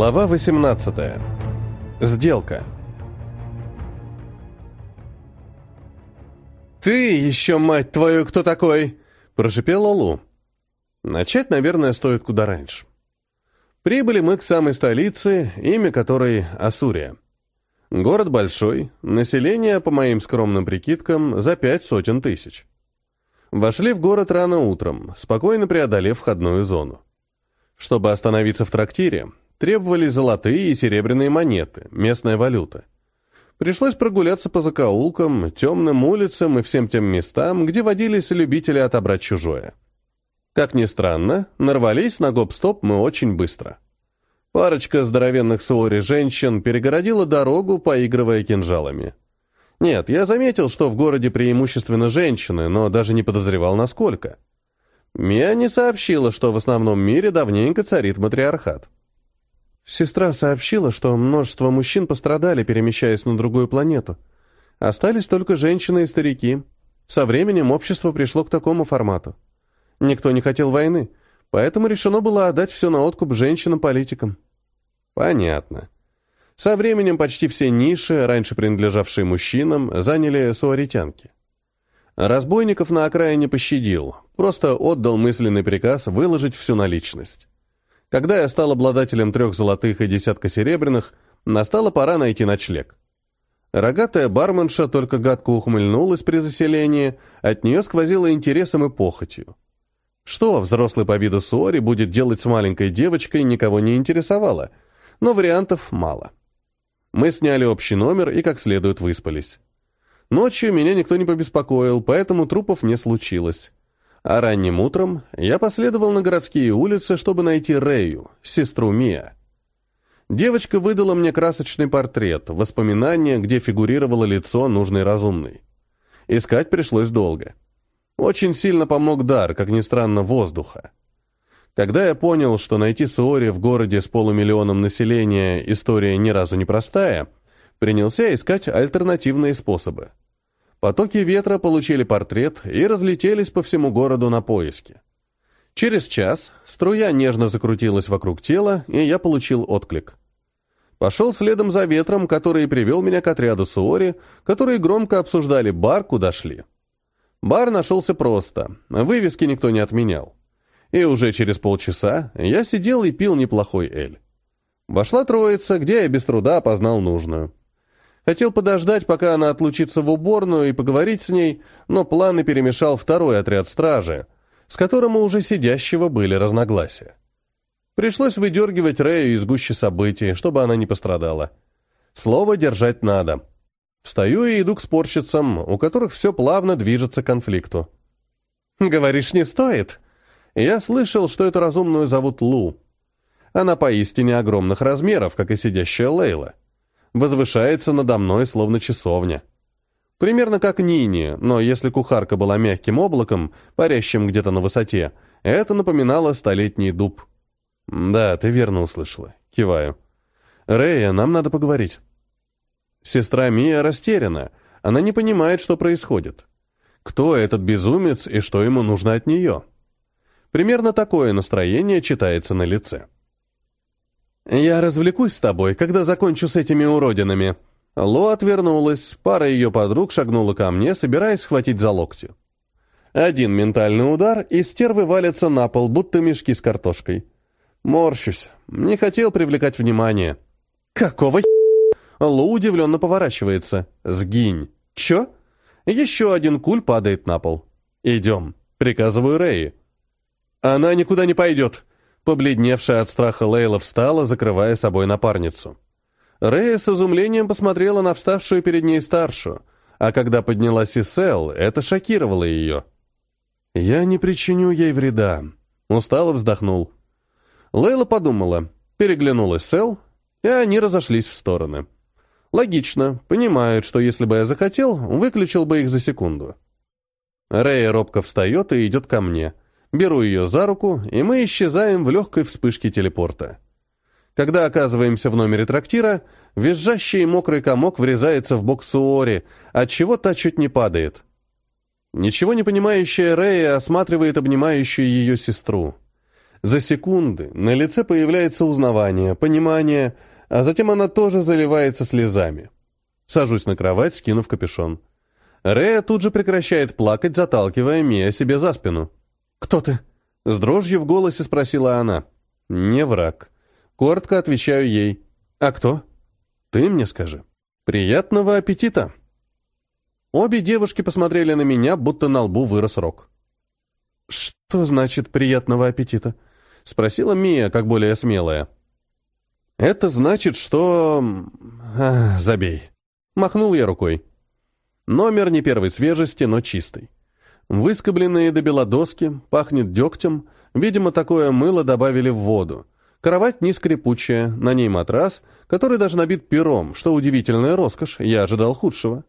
Глава 18. Сделка. «Ты еще, мать твою, кто такой?» – прошипела Лу. Начать, наверное, стоит куда раньше. Прибыли мы к самой столице, имя которой – Асурия. Город большой, население, по моим скромным прикидкам, за пять сотен тысяч. Вошли в город рано утром, спокойно преодолев входную зону. Чтобы остановиться в трактире, требовались золотые и серебряные монеты, местная валюта. Пришлось прогуляться по закоулкам, темным улицам и всем тем местам, где водились любители отобрать чужое. Как ни странно, нарвались на гоп-стоп мы очень быстро. Парочка здоровенных суори женщин перегородила дорогу, поигрывая кинжалами. Нет, я заметил, что в городе преимущественно женщины, но даже не подозревал, насколько. Мия не сообщила, что в основном мире давненько царит матриархат. Сестра сообщила, что множество мужчин пострадали, перемещаясь на другую планету. Остались только женщины и старики. Со временем общество пришло к такому формату. Никто не хотел войны, поэтому решено было отдать все на откуп женщинам-политикам. Понятно. Со временем почти все ниши, раньше принадлежавшие мужчинам, заняли суаритянки. Разбойников на окраине пощадил, просто отдал мысленный приказ выложить всю наличность. Когда я стал обладателем трех золотых и десятка серебряных, настала пора найти ночлег. Рогатая барменша только гадко ухмыльнулась при заселении, от нее сквозило интересом и похотью. Что взрослый по виду Суори будет делать с маленькой девочкой, никого не интересовало, но вариантов мало. Мы сняли общий номер и как следует выспались. Ночью меня никто не побеспокоил, поэтому трупов не случилось. А ранним утром я последовал на городские улицы, чтобы найти Рэю, сестру Мия. Девочка выдала мне красочный портрет, воспоминания, где фигурировало лицо нужной разумной. Искать пришлось долго. Очень сильно помог дар, как ни странно, воздуха. Когда я понял, что найти Суори в городе с полумиллионом населения история ни разу не простая, принялся искать альтернативные способы. Потоки ветра получили портрет и разлетелись по всему городу на поиски. Через час струя нежно закрутилась вокруг тела, и я получил отклик. Пошел следом за ветром, который привел меня к отряду Суори, которые громко обсуждали бар, куда шли. Бар нашелся просто, вывески никто не отменял. И уже через полчаса я сидел и пил неплохой эль. Вошла троица, где я без труда опознал нужную. Хотел подождать, пока она отлучится в уборную и поговорить с ней, но планы перемешал второй отряд стражи, с которым у уже сидящего были разногласия. Пришлось выдергивать Рэю из гущи событий, чтобы она не пострадала. Слово держать надо. Встаю и иду к спорщицам, у которых все плавно движется к конфликту. «Говоришь, не стоит?» Я слышал, что эту разумную зовут Лу. Она поистине огромных размеров, как и сидящая Лейла возвышается надо мной, словно часовня. Примерно как Нини, но если кухарка была мягким облаком, парящим где-то на высоте, это напоминало столетний дуб. «Да, ты верно услышала». Киваю. «Рея, нам надо поговорить». Сестра Мия растеряна. Она не понимает, что происходит. Кто этот безумец и что ему нужно от нее? Примерно такое настроение читается на лице. «Я развлекусь с тобой, когда закончу с этими уродинами». Ло отвернулась, пара ее подруг шагнула ко мне, собираясь схватить за локти. Один ментальный удар, и стервы валятся на пол, будто мешки с картошкой. Морщусь, не хотел привлекать внимание. «Какого Ло удивленно поворачивается. «Сгинь!» «Чё?» Еще один куль падает на пол. «Идем», — приказываю Рэи. «Она никуда не пойдет», Побледневшая от страха Лейла встала, закрывая собой напарницу. Рея с изумлением посмотрела на вставшую перед ней старшую, а когда поднялась Исел, это шокировало ее. «Я не причиню ей вреда», — устало вздохнул. Лейла подумала, переглянулась Сел, и они разошлись в стороны. Логично, понимают, что если бы я захотел, выключил бы их за секунду. Рея робко встает и идет ко мне — беру ее за руку, и мы исчезаем в легкой вспышке телепорта. Когда оказываемся в номере трактира, визжащий мокрый комок врезается в бок Суори, отчего та чуть не падает. Ничего не понимающая Рея осматривает обнимающую ее сестру. За секунды на лице появляется узнавание, понимание, а затем она тоже заливается слезами. Сажусь на кровать, скинув капюшон. Рея тут же прекращает плакать, заталкивая Мия себе за спину. «Кто ты?» С дрожью в голосе спросила она. «Не враг». Коротко отвечаю ей. «А кто?» «Ты мне скажи». «Приятного аппетита!» Обе девушки посмотрели на меня, будто на лбу вырос рог. «Что значит «приятного аппетита»?» — спросила Мия, как более смелая. «Это значит, что... А, забей». Махнул я рукой. Номер не первой свежести, но чистый. Выскобленные до белодоски, пахнет дегтем, видимо, такое мыло добавили в воду. Кровать не скрипучая, на ней матрас, который даже набит пером, что удивительная роскошь, я ожидал худшего.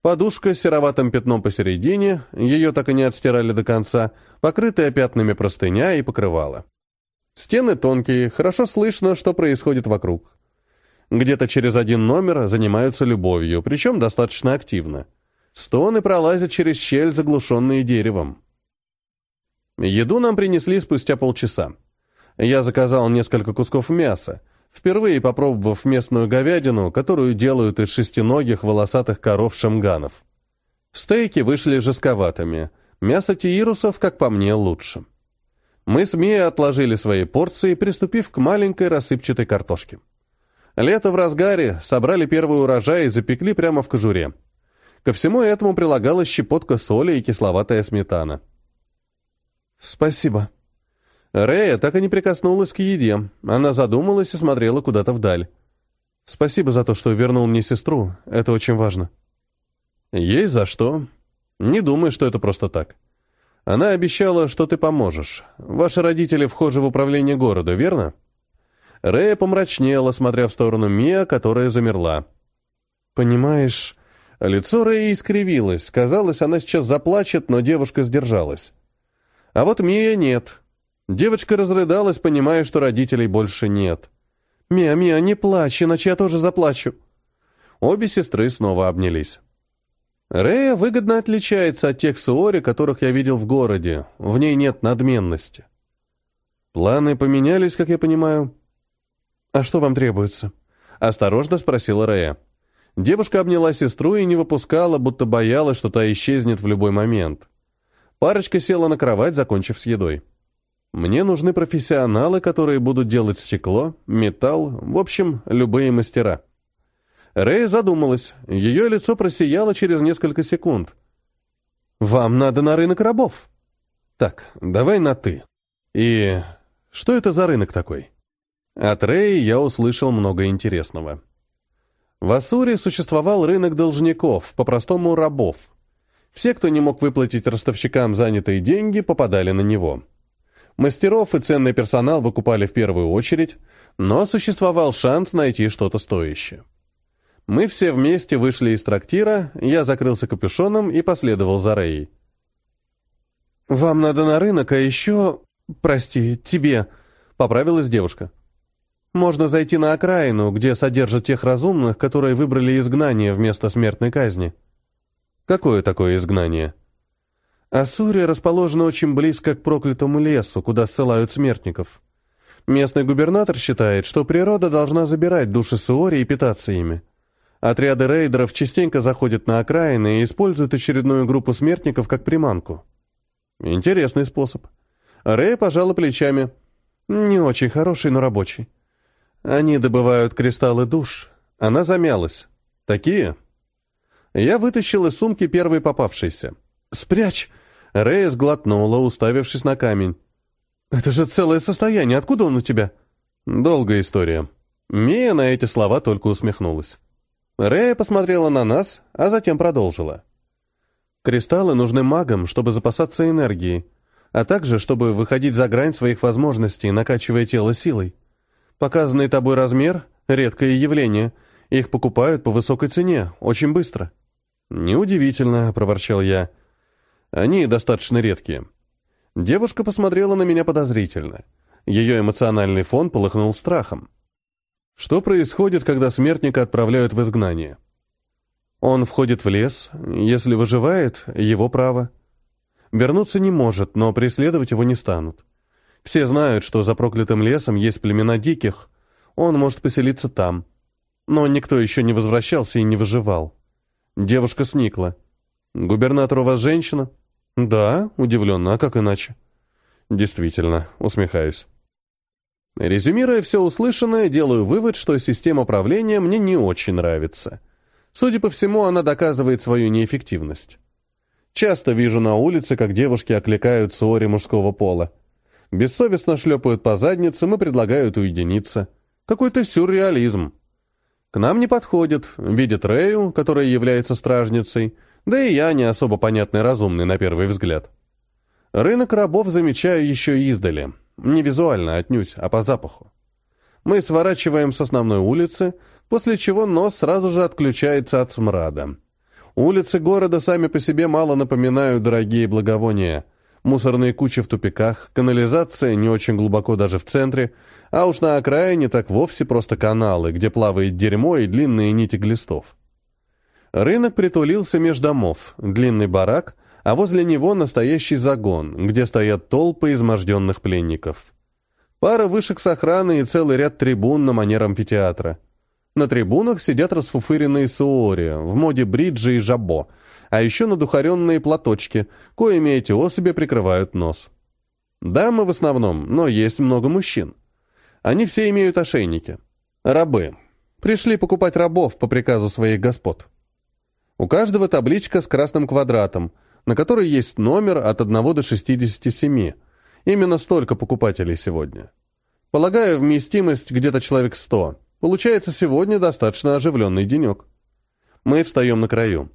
Подушка с сероватым пятном посередине, ее так и не отстирали до конца, покрытая пятнами простыня и покрывала. Стены тонкие, хорошо слышно, что происходит вокруг. Где-то через один номер занимаются любовью, причем достаточно активно. Стоны пролазят через щель, заглушенные деревом. Еду нам принесли спустя полчаса. Я заказал несколько кусков мяса, впервые попробовав местную говядину, которую делают из шестиногих волосатых коров-шамганов. Стейки вышли жестковатыми, мясо тиирусов, как по мне, лучше. Мы с Мией отложили свои порции, приступив к маленькой рассыпчатой картошке. Лето в разгаре, собрали первый урожай и запекли прямо в кожуре. Ко всему этому прилагалась щепотка соли и кисловатая сметана. «Спасибо». Рея так и не прикоснулась к еде. Она задумалась и смотрела куда-то вдаль. «Спасибо за то, что вернул мне сестру. Это очень важно». «Есть за что. Не думай, что это просто так. Она обещала, что ты поможешь. Ваши родители вхожи в управление города, верно?» Рея помрачнела, смотря в сторону Мия, которая замерла. «Понимаешь...» Лицо Рэи искривилось. Казалось, она сейчас заплачет, но девушка сдержалась. А вот Мия нет. Девочка разрыдалась, понимая, что родителей больше нет. «Мия, Мия, не плачь, иначе я тоже заплачу». Обе сестры снова обнялись. Рея выгодно отличается от тех Суори, которых я видел в городе. В ней нет надменности. Планы поменялись, как я понимаю. «А что вам требуется?» — осторожно спросила Рея. Девушка обняла сестру и не выпускала, будто боялась, что та исчезнет в любой момент. Парочка села на кровать, закончив с едой. Мне нужны профессионалы, которые будут делать стекло, металл, в общем, любые мастера. Рэй задумалась. Ее лицо просияло через несколько секунд. «Вам надо на рынок рабов». «Так, давай на «ты». И что это за рынок такой?» От Рэи я услышал много интересного. В Ассуре существовал рынок должников, по-простому рабов. Все, кто не мог выплатить ростовщикам занятые деньги, попадали на него. Мастеров и ценный персонал выкупали в первую очередь, но существовал шанс найти что-то стоящее. Мы все вместе вышли из трактира, я закрылся капюшоном и последовал за Рэй. «Вам надо на рынок, а еще... Прости, тебе...» — поправилась девушка. Можно зайти на окраину, где содержат тех разумных, которые выбрали изгнание вместо смертной казни. Какое такое изгнание? Ассурия расположена очень близко к проклятому лесу, куда ссылают смертников. Местный губернатор считает, что природа должна забирать души Суори и питаться ими. Отряды рейдеров частенько заходят на окраины и используют очередную группу смертников как приманку. Интересный способ. Рэй пожала плечами. Не очень хороший, но рабочий. Они добывают кристаллы душ. Она замялась. Такие? Я вытащил из сумки первый попавшийся. «Спрячь!» Рея сглотнула, уставившись на камень. «Это же целое состояние. Откуда он у тебя?» Долгая история. Мия на эти слова только усмехнулась. Рея посмотрела на нас, а затем продолжила. «Кристаллы нужны магам, чтобы запасаться энергией, а также, чтобы выходить за грань своих возможностей, накачивая тело силой. Показанный тобой размер — редкое явление. Их покупают по высокой цене, очень быстро». «Неудивительно», — проворчал я. «Они достаточно редкие». Девушка посмотрела на меня подозрительно. Ее эмоциональный фон полыхнул страхом. Что происходит, когда смертника отправляют в изгнание? Он входит в лес, если выживает, его право. Вернуться не может, но преследовать его не станут. Все знают, что за проклятым лесом есть племена диких. Он может поселиться там. Но никто еще не возвращался и не выживал. Девушка сникла. «Губернатор у вас женщина?» «Да», удивленно, а как иначе? «Действительно», усмехаюсь. Резюмируя все услышанное, делаю вывод, что система правления мне не очень нравится. Судя по всему, она доказывает свою неэффективность. Часто вижу на улице, как девушки окликают Суори мужского пола. Бессовестно шлепают по задницам и предлагают уединиться. Какой-то сюрреализм. К нам не подходит, видит Рэю, которая является стражницей, да и я не особо понятный разумный на первый взгляд. Рынок рабов замечаю еще издали. Не визуально отнюдь, а по запаху. Мы сворачиваем с основной улицы, после чего нос сразу же отключается от смрада. Улицы города сами по себе мало напоминают дорогие благовония. Мусорные кучи в тупиках, канализация не очень глубоко даже в центре, а уж на окраине так вовсе просто каналы, где плавает дерьмо и длинные нити глистов. Рынок притулился меж домов, длинный барак, а возле него настоящий загон, где стоят толпы изможденных пленников. Пара вышек с охраной и целый ряд трибун на манер амфитеатра. На трибунах сидят расфуфыренные суори, в моде бриджи и жабо, а еще надухаренные платочки, коими эти особи прикрывают нос. Дамы в основном, но есть много мужчин. Они все имеют ошейники. Рабы. Пришли покупать рабов по приказу своих господ. У каждого табличка с красным квадратом, на которой есть номер от 1 до 67. Именно столько покупателей сегодня. Полагаю, вместимость где-то человек 100. Получается, сегодня достаточно оживленный денек. Мы встаем на краю.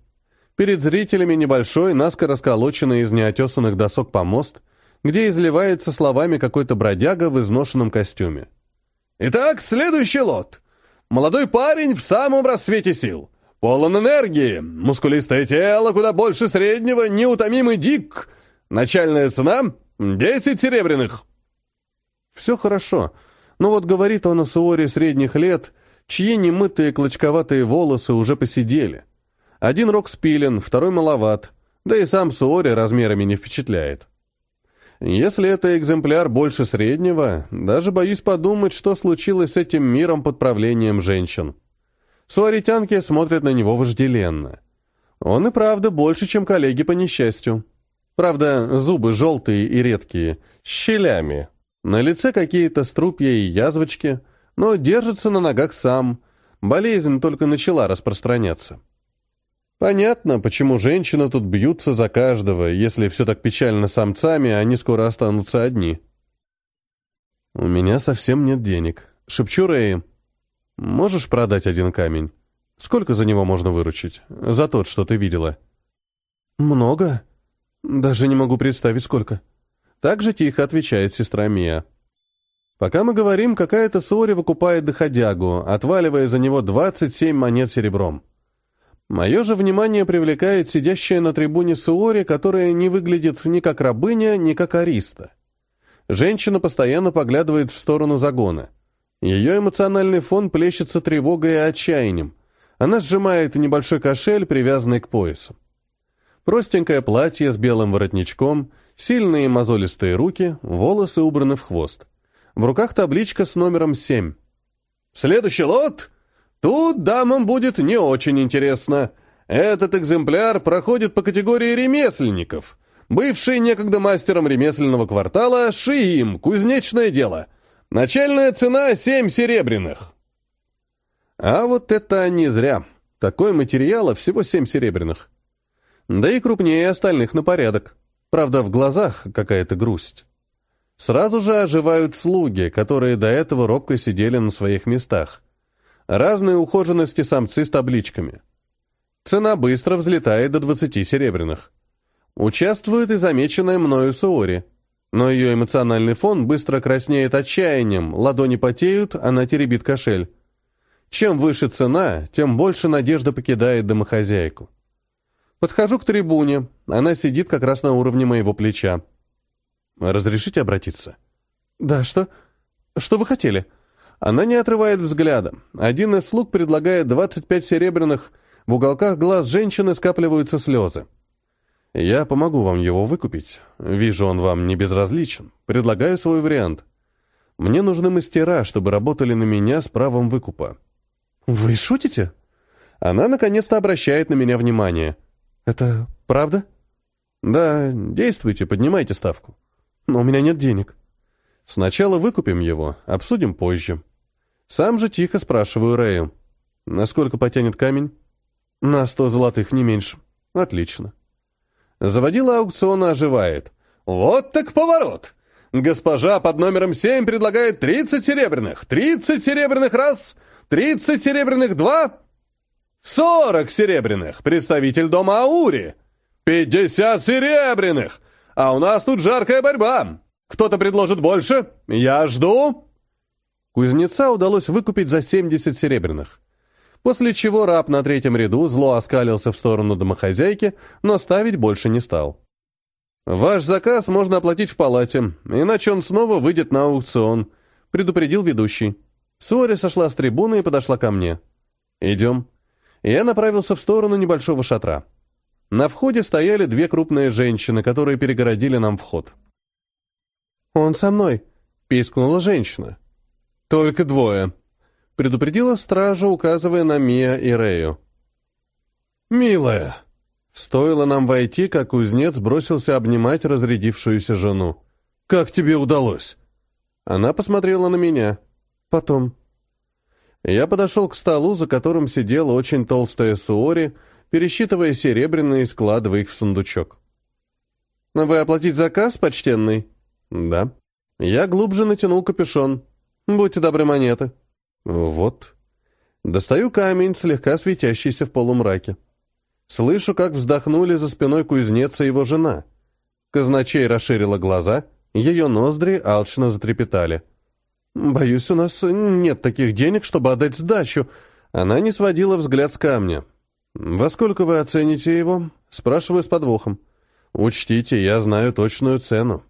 Перед зрителями небольшой, наскоро сколоченный из неотесанных досок помост, где изливается словами какой-то бродяга в изношенном костюме. «Итак, следующий лот. Молодой парень в самом рассвете сил. Полон энергии, мускулистое тело, куда больше среднего, неутомимый дик. Начальная цена — десять серебряных». «Все хорошо». Но вот говорит он о Суоре средних лет, чьи немытые клочковатые волосы уже посидели. Один рог спилен, второй маловат, да и сам Суори размерами не впечатляет. Если это экземпляр больше среднего, даже боюсь подумать, что случилось с этим миром под правлением женщин. Суаритянки смотрят на него вожделенно. Он и правда больше, чем коллеги по несчастью. Правда, зубы желтые и редкие, с щелями, на лице какие-то струпья и язвочки, но держится на ногах сам. Болезнь только начала распространяться. Понятно, почему женщины тут бьются за каждого, если все так печально с самцами, они скоро останутся одни. «У меня совсем нет денег», — шепчу Рэй. «Можешь продать один камень? Сколько за него можно выручить? За тот, что ты видела?» «Много? Даже не могу представить, сколько». Так же тихо отвечает сестра Мия. Пока мы говорим, какая-то Сори выкупает доходягу, отваливая за него 27 монет серебром. Мое же внимание привлекает сидящая на трибуне Суори, которая не выглядит ни как рабыня, ни как ариста. Женщина постоянно поглядывает в сторону загона. Ее эмоциональный фон плещется тревогой и отчаянием. Она сжимает небольшой кошель, привязанный к поясу. Простенькое платье с белым воротничком, Сильные мозолистые руки, волосы убраны в хвост. В руках табличка с номером 7. «Следующий лот? Тут дамам будет не очень интересно. Этот экземпляр проходит по категории ремесленников. Бывший некогда мастером ремесленного квартала Шиим, кузнечное дело. Начальная цена — семь серебряных». А вот это не зря. Такой материала всего семь серебряных. Да и крупнее остальных на порядок. Правда, в глазах какая-то грусть. Сразу же оживают слуги, которые до этого робко сидели на своих местах. Разные ухоженности самцы с табличками. Цена быстро взлетает до 20 серебряных. Участвует и замеченная мною Суори. Но ее эмоциональный фон быстро краснеет отчаянием, ладони потеют, она теребит кошель. Чем выше цена, тем больше надежда покидает домохозяйку. Подхожу к трибуне. Она сидит как раз на уровне моего плеча. «Разрешите обратиться?» «Да, что? Что вы хотели?» Она не отрывает взгляда. Один из слуг предлагает 25 серебряных. В уголках глаз женщины скапливаются слезы. Я помогу вам его выкупить. Вижу, он вам не безразличен. Предлагаю свой вариант. Мне нужны мастера, чтобы работали на меня с правом выкупа. Вы шутите? Она наконец-то обращает на меня внимание. Это правда? Да, действуйте, поднимайте ставку. Но у меня нет денег. Сначала выкупим его, обсудим позже. Сам же тихо спрашиваю Рэю. Насколько потянет камень? На сто золотых, не меньше. Отлично. Заводила аукциона оживает. Вот так поворот! Госпожа под номером семь предлагает тридцать серебряных. Тридцать серебряных раз, тридцать серебряных два, сорок серебряных. Представитель дома Аури. Пятьдесят серебряных. А у нас тут жаркая борьба. Кто-то предложит больше? Я жду. Кузнеца удалось выкупить за семьдесят серебряных после чего раб на третьем ряду зло оскалился в сторону домохозяйки, но ставить больше не стал. «Ваш заказ можно оплатить в палате, иначе он снова выйдет на аукцион», — предупредил ведущий. Сори сошла с трибуны и подошла ко мне. «Идем». Я направился в сторону небольшого шатра. На входе стояли две крупные женщины, которые перегородили нам вход. «Он со мной», — пискнула женщина. «Только двое», предупредила стража, указывая на Мия и Рею. «Милая!» Стоило нам войти, как кузнец бросился обнимать разрядившуюся жену. «Как тебе удалось?» Она посмотрела на меня. Потом. Я подошел к столу, за которым сидела очень толстая Суори, пересчитывая серебряные складывая их в сундучок. «Вы оплатить заказ, почтенный?» «Да». Я глубже натянул капюшон. «Будьте добры, монеты». Вот. Достаю камень, слегка светящийся в полумраке. Слышу, как вздохнули за спиной кузнеца его жена. Казначей расширила глаза, ее ноздри алчно затрепетали. «Боюсь, у нас нет таких денег, чтобы отдать сдачу». Она не сводила взгляд с камня. «Во сколько вы оцените его?» Спрашиваю с подвохом. «Учтите, я знаю точную цену».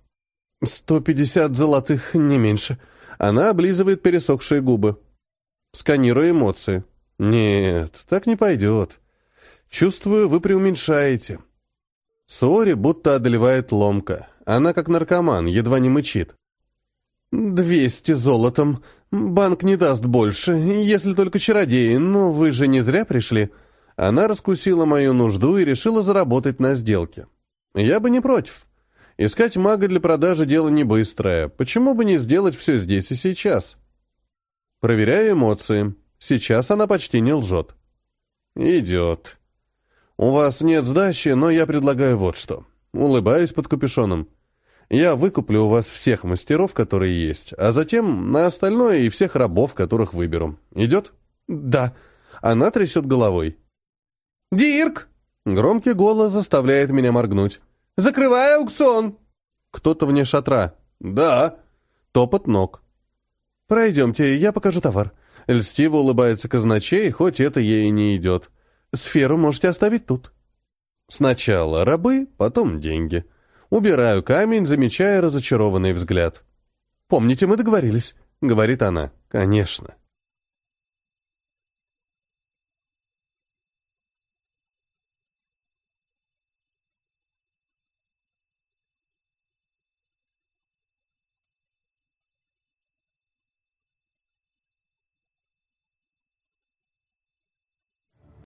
«Сто пятьдесят золотых, не меньше». Она облизывает пересохшие губы. Сканирую эмоции. Нет, так не пойдет. Чувствую, вы преуменьшаете. Сори будто одолевает ломка. Она как наркоман, едва не мычит. «Двести золотом. Банк не даст больше, если только чародеи, но вы же не зря пришли». Она раскусила мою нужду и решила заработать на сделке. Я бы не против. Искать мага для продажи дело не быстрое. Почему бы не сделать все здесь и сейчас? Проверяю эмоции. Сейчас она почти не лжет. Идет. У вас нет сдачи, но я предлагаю вот что. Улыбаюсь под капюшоном. Я выкуплю у вас всех мастеров, которые есть, а затем на остальное и всех рабов, которых выберу. Идет? Да. Она трясет головой. «Дирк!» Громкий голос заставляет меня моргнуть. «Закрывай аукцион!» Кто-то вне шатра. «Да!» Топот ног. «Пройдемте, я покажу товар». Льстиво улыбается казначей, хоть это ей и не идет. «Сферу можете оставить тут». Сначала рабы, потом деньги. Убираю камень, замечая разочарованный взгляд. «Помните, мы договорились», — говорит она. «Конечно».